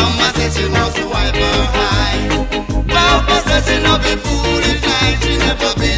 Mama said she must wipe her eye. Papa said she not be foolish she never be.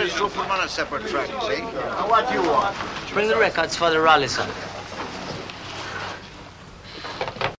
Rally's troop on a separate track, see? Now what do you want? Bring the records for the rally, sir.